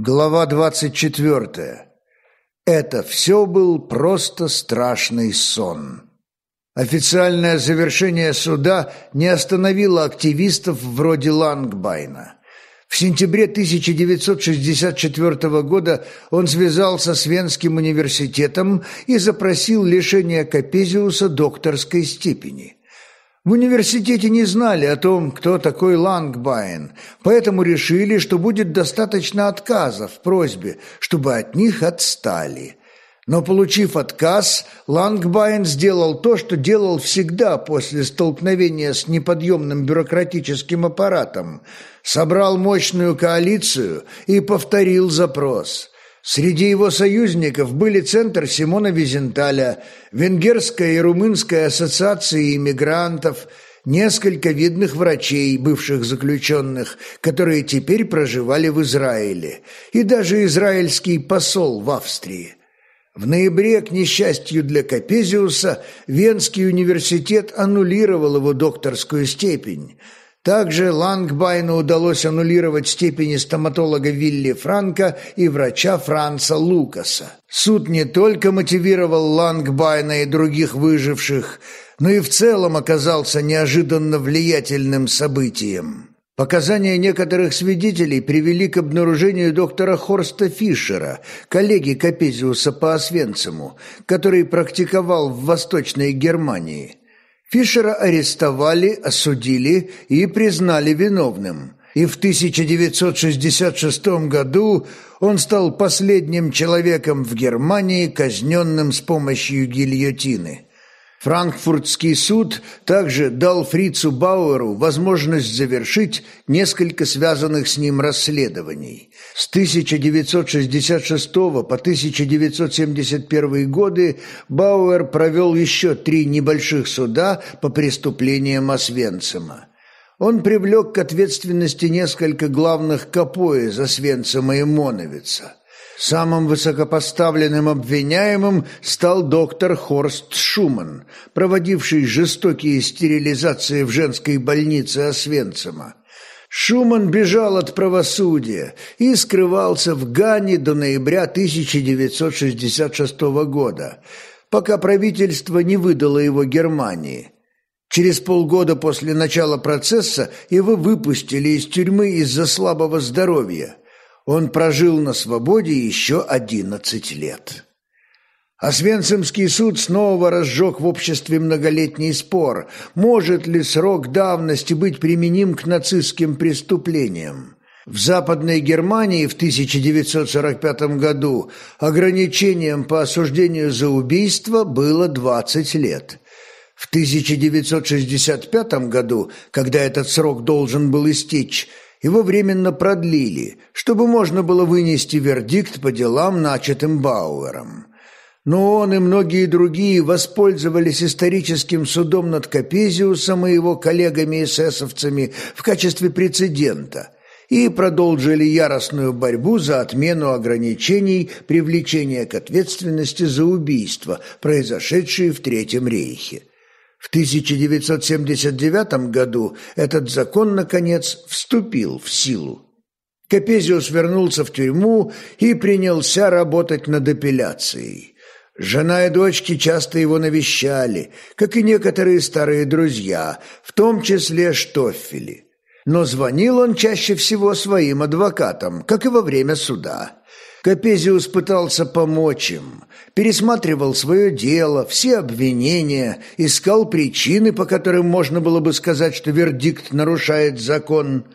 Глава двадцать четвертая. Это все был просто страшный сон. Официальное завершение суда не остановило активистов вроде Лангбайна. В сентябре 1964 года он связался с Венским университетом и запросил лишение Капезиуса докторской степени. В университете не знали о том, кто такой Лангбайн, поэтому решили, что будет достаточно отказа в просьбе, чтобы от них отстали. Но получив отказ, Лангбайн сделал то, что делал всегда после столкновения с неподъемным бюрократическим аппаратом. Собрал мощную коалицию и повторил запрос – Среди его союзников были Центр Симона Визенталя, Венгерская и Румынская ассоциации иммигрантов, несколько видных врачей, бывших заключенных, которые теперь проживали в Израиле, и даже израильский посол в Австрии. В ноябре, к несчастью для Капезиуса, Венский университет аннулировал его докторскую степень – также Лангбайну удалось аннулировать степени стоматолога Вилли Франка и врача Франца Лукаса. Суд не только мотивировал Лангбайна и других выживших, но и в целом оказался неожиданно влиятельным событием. Показания некоторых свидетелей привели к обнаружению доктора Хорста Фишера, коллеги Капезиуса по Освенциму, который практиковал в Восточной Германии. Фишера арестовали, осудили и признали виновным. И в 1966 году он стал последним человеком в Германии, казненным с помощью гильотины. Франкфуртский суд также дал Фрицу Бауэру возможность завершить несколько связанных с ним расследований. С 1966 по 1971 годы Бауэр провел еще три небольших суда по преступлениям Освенцима. Он привлек к ответственности несколько главных капоэ за Свенцима и Моновица. Самым высокопоставленным обвиняемым стал доктор Хорст Шуман, проводивший жестокие стерилизации в женской больнице Освенцима. Шуман бежал от правосудия и скрывался в Гане до ноября 1966 года, пока правительство не выдало его Германии. Через полгода после начала процесса его выпустили из тюрьмы из-за слабого здоровья – он прожил на свободе еще одиннадцать лет. Освенцимский суд снова разжег в обществе многолетний спор, может ли срок давности быть применим к нацистским преступлениям. В Западной Германии в 1945 году ограничением по осуждению за убийство было 20 лет. В 1965 году, когда этот срок должен был истечь, его временно продлили, чтобы можно было вынести вердикт по делам, начатым Бауэром. Но он и многие другие воспользовались историческим судом над Капезиусом и его коллегами-эсэсовцами в качестве прецедента и продолжили яростную борьбу за отмену ограничений привлечения к ответственности за убийства, произошедшие в Третьем рейхе. В 1979 году этот закон, наконец, вступил в силу. Капезиус вернулся в тюрьму и принялся работать над апелляцией. Жена и дочки часто его навещали, как и некоторые старые друзья, в том числе Штоффели. Но звонил он чаще всего своим адвокатам, как и во время суда. Капезиус пытался помочь им, пересматривал свое дело, все обвинения, искал причины, по которым можно было бы сказать, что вердикт нарушает закон.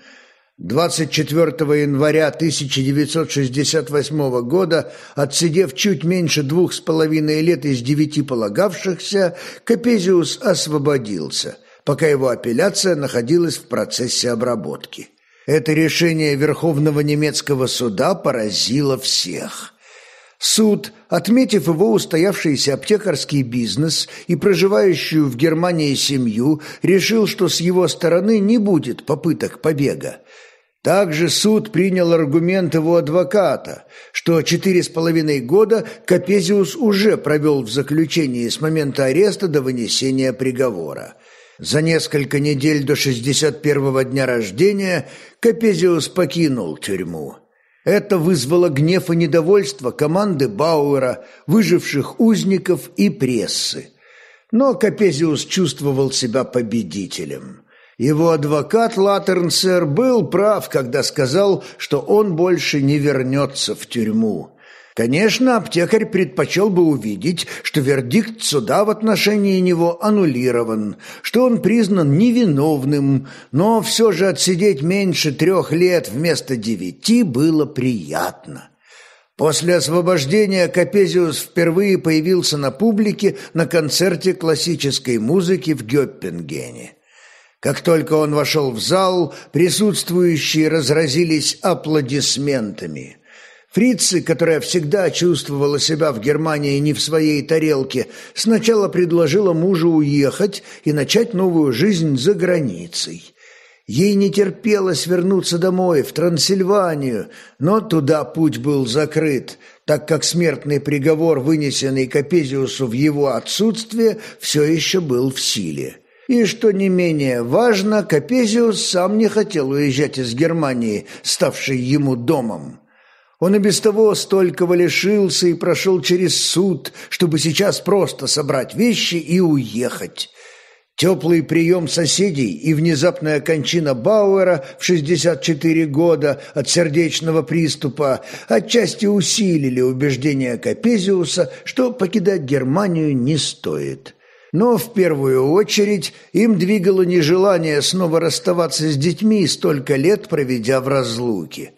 24 января 1968 года, отсидев чуть меньше двух с половиной лет из девяти полагавшихся, Капезиус освободился, пока его апелляция находилась в процессе обработки. Это решение Верховного немецкого суда поразило всех. Суд, отметив его устоявшийся аптекарский бизнес и проживающую в Германии семью, решил, что с его стороны не будет попыток побега. Также суд принял аргумент его адвоката, что четыре с половиной года Капезиус уже провел в заключении с момента ареста до вынесения приговора. За несколько недель до 61-го дня рождения Капезиус покинул тюрьму. Это вызвало гнев и недовольство команды Бауэра, выживших узников и прессы. Но Капезиус чувствовал себя победителем. Его адвокат Латернсер был прав, когда сказал, что он больше не вернется в тюрьму. Конечно, аптекарь предпочел бы увидеть, что вердикт суда в отношении него аннулирован, что он признан невиновным, но все же отсидеть меньше трех лет вместо девяти было приятно. После освобождения Капезиус впервые появился на публике на концерте классической музыки в Гёппенгене. Как только он вошел в зал, присутствующие разразились аплодисментами – Фрицы, которая всегда чувствовала себя в Германии не в своей тарелке, сначала предложила мужу уехать и начать новую жизнь за границей. Ей не терпелось вернуться домой, в Трансильванию, но туда путь был закрыт, так как смертный приговор, вынесенный Капезиусу в его отсутствие, все еще был в силе. И, что не менее важно, Капезиус сам не хотел уезжать из Германии, ставшей ему домом. Он и без того столького лишился и прошел через суд, чтобы сейчас просто собрать вещи и уехать. Теплый прием соседей и внезапная кончина Бауэра в 64 года от сердечного приступа отчасти усилили убеждение Капезиуса, что покидать Германию не стоит. Но в первую очередь им двигало нежелание снова расставаться с детьми, столько лет проведя в разлуке.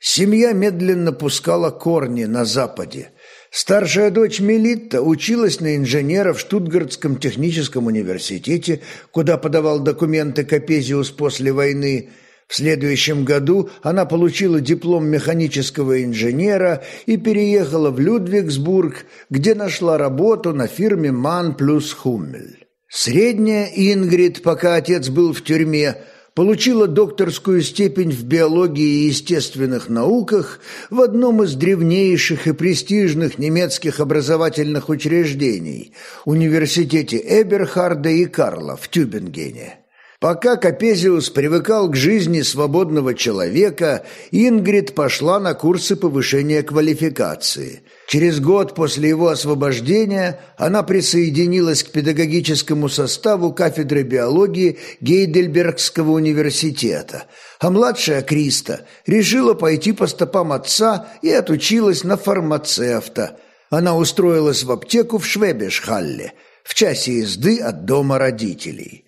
Семья медленно пускала корни на Западе. Старшая дочь Мелитта училась на инженера в Штутгартском техническом университете, куда подавал документы Капезиус после войны. В следующем году она получила диплом механического инженера и переехала в Людвигсбург, где нашла работу на фирме «Ман плюс Хуммель». Средняя Ингрид, пока отец был в тюрьме, получила докторскую степень в биологии и естественных науках в одном из древнейших и престижных немецких образовательных учреждений – Университете Эберхарда и Карла в Тюбингене. Пока Капезиус привыкал к жизни свободного человека, Ингрид пошла на курсы повышения квалификации. Через год после его освобождения она присоединилась к педагогическому составу кафедры биологии Гейдельбергского университета, а младшая Криста решила пойти по стопам отца и отучилась на фармацевта. Она устроилась в аптеку в Швебешхалле, в часе езды от дома родителей.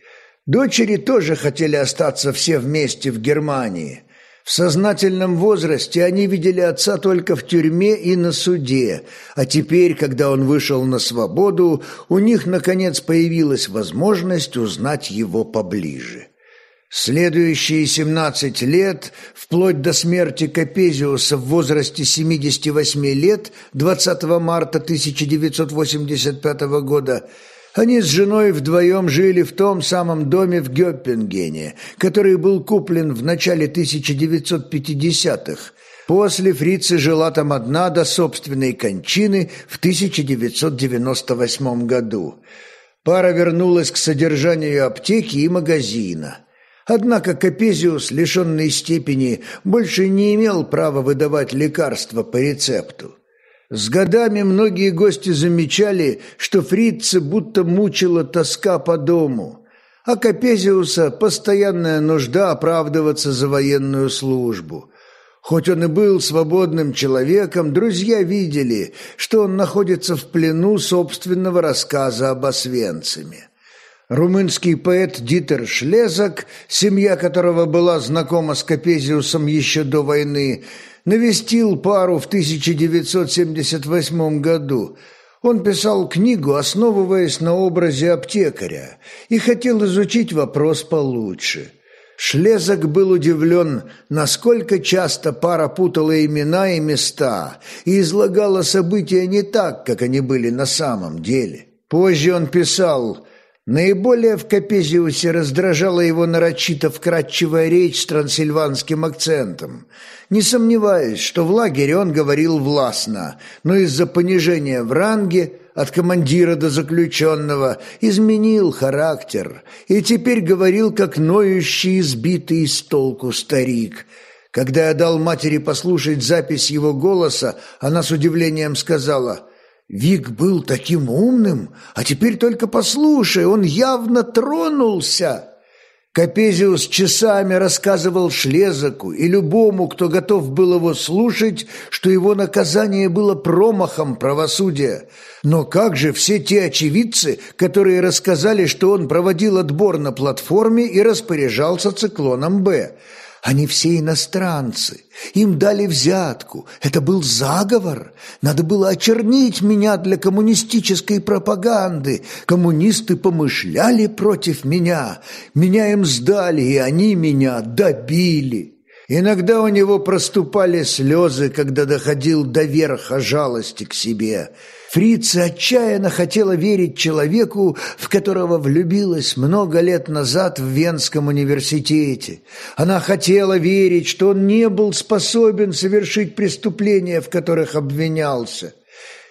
Дочери тоже хотели остаться все вместе в Германии. В сознательном возрасте они видели отца только в тюрьме и на суде, а теперь, когда он вышел на свободу, у них, наконец, появилась возможность узнать его поближе. Следующие 17 лет, вплоть до смерти Капезиуса в возрасте 78 лет 20 марта 1985 года, они с женой вдвоем жили в том самом доме в Гёппенгене, который был куплен в начале 1950-х. После фрица жила там одна до собственной кончины в 1998 году. Пара вернулась к содержанию аптеки и магазина. Однако Капезиус, лишенный степени, больше не имел права выдавать лекарства по рецепту. С годами многие гости замечали, что фрица будто мучила тоска по дому, а Капезиуса постоянная нужда оправдываться за военную службу. Хоть он и был свободным человеком, друзья видели, что он находится в плену собственного рассказа об освенциме. Румынский поэт Дитер Шлезак, семья которого была знакома с Капезиусом еще до войны, навестил пару в 1978 году. Он писал книгу, основываясь на образе аптекаря, и хотел изучить вопрос получше. Шлезак был удивлен, насколько часто пара путала имена и места и излагала события не так, как они были на самом деле. Позже он писал Наиболее в Капезиусе раздражала его нарочито вкрадчивая речь с трансильванским акцентом. Не сомневаюсь, что в лагере он говорил властно, но из-за понижения в ранге от командира до заключенного изменил характер и теперь говорил как ноющий, избитый с толку старик. Когда я дал матери послушать запись его голоса, она с удивлением сказала, «Вик был таким умным, а теперь только послушай, он явно тронулся». Капезиус часами рассказывал Шлезаку и любому, кто готов был его слушать, что его наказание было промахом правосудия. Но как же все те очевидцы, которые рассказали, что он проводил отбор на платформе и распоряжался циклоном «Б»? Они все иностранцы. Им дали взятку. Это был заговор. Надо было очернить меня для коммунистической пропаганды. Коммунисты помышляли против меня. Меня им сдали, и они меня добили. Иногда у него проступали слезы, когда доходил до верха жалости к себе – Фрица отчаянно хотела верить человеку, в которого влюбилась много лет назад в Венском университете. Она хотела верить, что он не был способен совершить преступления, в которых обвинялся.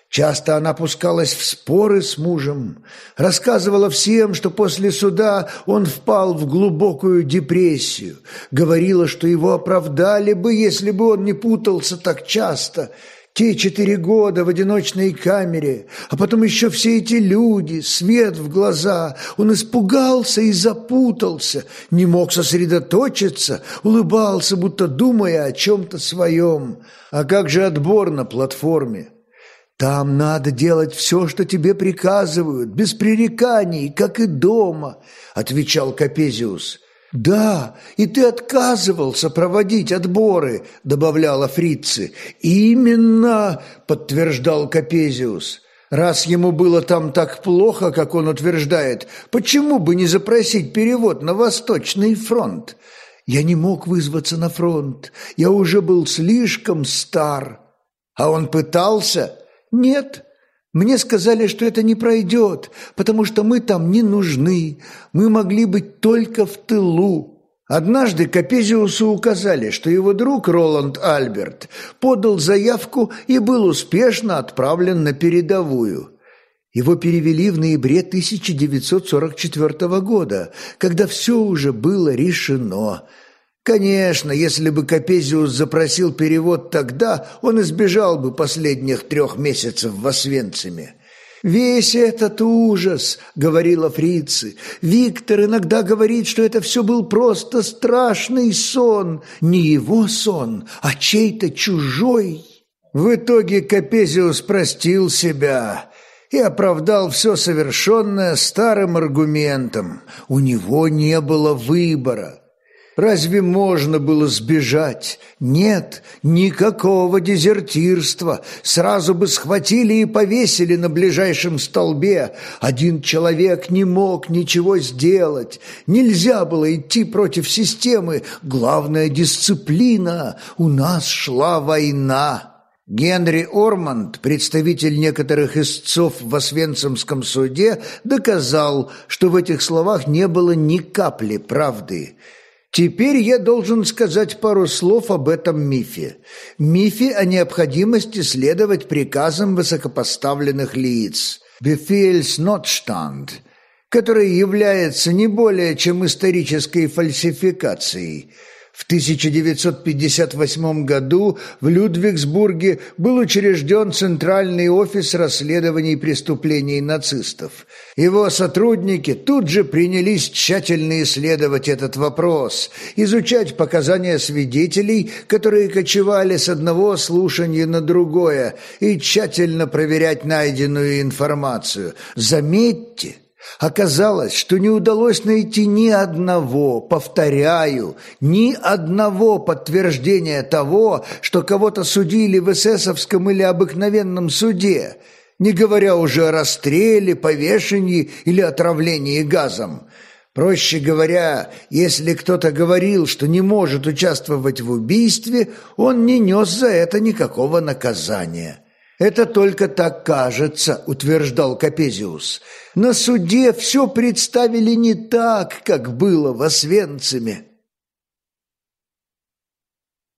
Часто она пускалась в споры с мужем, рассказывала всем, что после суда он впал в глубокую депрессию, говорила, что его оправдали бы, если бы он не путался так часто – те четыре года в одиночной камере, а потом еще все эти люди, свет в глаза. Он испугался и запутался, не мог сосредоточиться, улыбался, будто думая о чем-то своем. А как же отбор на платформе? Там надо делать все, что тебе приказывают, без пререканий, как и дома, отвечал Капезиус. «Да, и ты отказывался проводить отборы», — добавляла фрицы. «Именно», — подтверждал Капезиус. «Раз ему было там так плохо, как он утверждает, почему бы не запросить перевод на Восточный фронт? Я не мог вызваться на фронт, я уже был слишком стар». «А он пытался?» «Нет». Мне сказали, что это не пройдет, потому что мы там не нужны. Мы могли быть только в тылу. Однажды Капезиусу указали, что его друг Роланд Альберт подал заявку и был успешно отправлен на передовую. Его перевели в ноябре 1944 года, когда все уже было решено – Конечно, если бы Капезиус запросил перевод тогда, он избежал бы последних трех месяцев в Освенциме. «Весь этот ужас», — говорила фрицы. «Виктор иногда говорит, что это все был просто страшный сон. Не его сон, а чей-то чужой». В итоге Капезиус простил себя и оправдал все совершенное старым аргументом. У него не было выбора. Разве можно было сбежать? Нет, никакого дезертирства. Сразу бы схватили и повесили на ближайшем столбе. Один человек не мог ничего сделать. Нельзя было идти против системы. Главная дисциплина. У нас шла война. Генри Орманд, представитель некоторых истцов в Освенцимском суде, доказал, что в этих словах не было ни капли правды – Теперь я должен сказать пару слов об этом мифе. Мифе о необходимости следовать приказам высокопоставленных лиц. Befehlsnotstand, который является не более чем исторической фальсификацией – в 1958 году в Людвигсбурге был учрежден Центральный офис расследований преступлений нацистов. Его сотрудники тут же принялись тщательно исследовать этот вопрос, изучать показания свидетелей, которые кочевали с одного слушания на другое, и тщательно проверять найденную информацию. Заметьте, Оказалось, что не удалось найти ни одного, повторяю, ни одного подтверждения того, что кого-то судили в эсэсовском или обыкновенном суде, не говоря уже о расстреле, повешении или отравлении газом. Проще говоря, если кто-то говорил, что не может участвовать в убийстве, он не нес за это никакого наказания. «Это только так кажется», — утверждал Капезиус. «На суде все представили не так, как было в Освенциме».